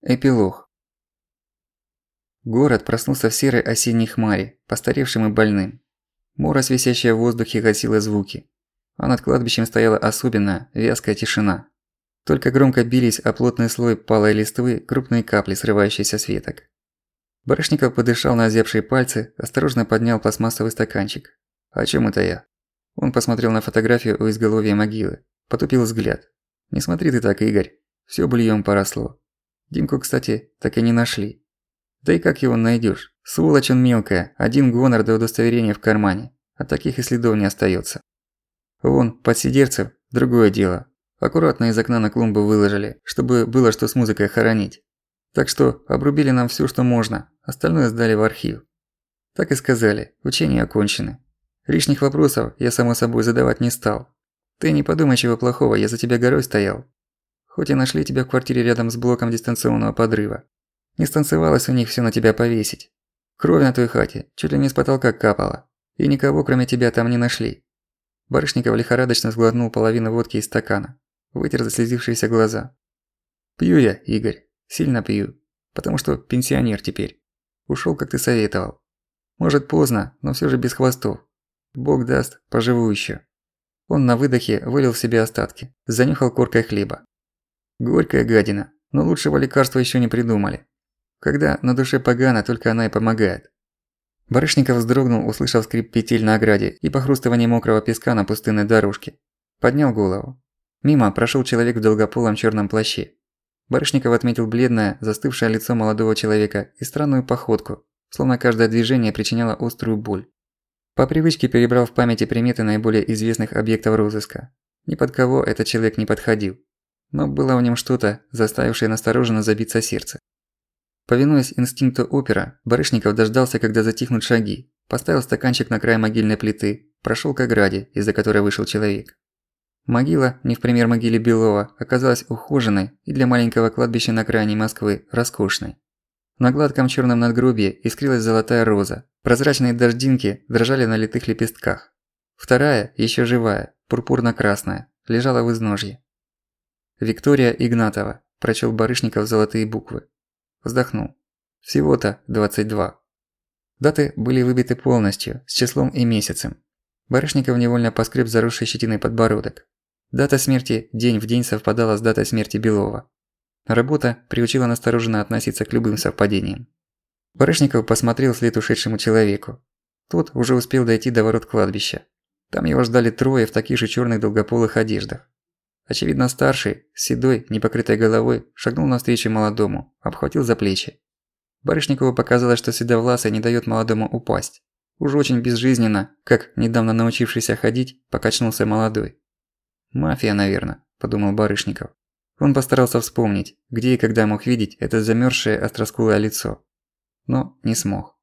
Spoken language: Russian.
Эпилог. Город проснулся в серой осенней хмаре, постаревшим и больным. Мороз, висящая в воздухе, гасила звуки. А над кладбищем стояла особенная, вязкая тишина. Только громко бились о плотный слой палой листвы крупные капли, срывающиеся с веток. Барышников подышал на озябшие пальцы, осторожно поднял пластмассовый стаканчик. «О чём это я?» Он посмотрел на фотографию у изголовья могилы, потупил взгляд. «Не смотри ты так, Игорь, всё бульём поросло. Димку, кстати, так и не нашли. Да и как его найдёшь? Сволочь он мелкая, один гонор до удостоверения в кармане, а таких и следов не остаётся. Вон, подсидерцев, другое дело. Аккуратно из окна на клумбу выложили, чтобы было что с музыкой хоронить. Так что обрубили нам всё, что можно, остальное сдали в архив. Так и сказали, учения окончены. Лишних вопросов я само собой задавать не стал. Ты не подумай чего плохого, я за тебя горой стоял. Хоть и нашли тебя в квартире рядом с блоком дистанционного подрыва. Не станцевалось у них всё на тебя повесить. Кровь на той хате чуть ли не с потолка капала. И никого кроме тебя там не нашли. Барышников лихорадочно сглотнул половину водки из стакана. Вытер заслезившиеся глаза. Пью я, Игорь. Сильно пью. Потому что пенсионер теперь. Ушёл, как ты советовал. Может поздно, но всё же без хвостов. Бог даст, поживу ещё. Он на выдохе вылил в себя остатки. Занюхал коркой хлеба. Горькая гадина, но лучшего лекарства еще не придумали. Когда на душе погано, только она и помогает. Барышников вздрогнул, услышав скрип петель на ограде и похрустывание мокрого песка на пустынной дорожке. Поднял голову. Мимо прошел человек в долгополом черном плаще. Барышников отметил бледное, застывшее лицо молодого человека и странную походку, словно каждое движение причиняло острую боль. По привычке перебрал в памяти приметы наиболее известных объектов розыска. Ни под кого этот человек не подходил но было в нем что-то, заставившее настороженно забиться сердце. Повинуясь инстинкту опера, Барышников дождался, когда затихнут шаги, поставил стаканчик на край могильной плиты, прошёл к ограде, из-за которой вышел человек. Могила, не в пример могиле Белова, оказалась ухоженной и для маленького кладбища на окраине Москвы роскошной. На гладком чёрном надгробии искрилась золотая роза, прозрачные дождинки дрожали на литых лепестках. Вторая, ещё живая, пурпурно-красная, лежала в изножье. Виктория Игнатова, прочел Барышников золотые буквы. Вздохнул. Всего-то 22. Даты были выбиты полностью, с числом и месяцем. Барышников невольно поскреб заросший щетиной подбородок. Дата смерти день в день совпадала с датой смерти Белова. Работа приучила настороженно относиться к любым совпадениям. Барышников посмотрел вслед ушедшему человеку. Тот уже успел дойти до ворот кладбища. Там его ждали трое в таких же чёрных долгополых одеждах. Очевидно старший, с седой, непокрытой головой, шагнул навстречу молодому, обхватил за плечи. Барышникову показалось, что седовласый не даёт молодому упасть. Уж очень безжизненно, как недавно научившийся ходить, покачнулся молодой. «Мафия, наверное», – подумал Барышников. Он постарался вспомнить, где и когда мог видеть это замёрзшее остроскулое лицо. Но не смог.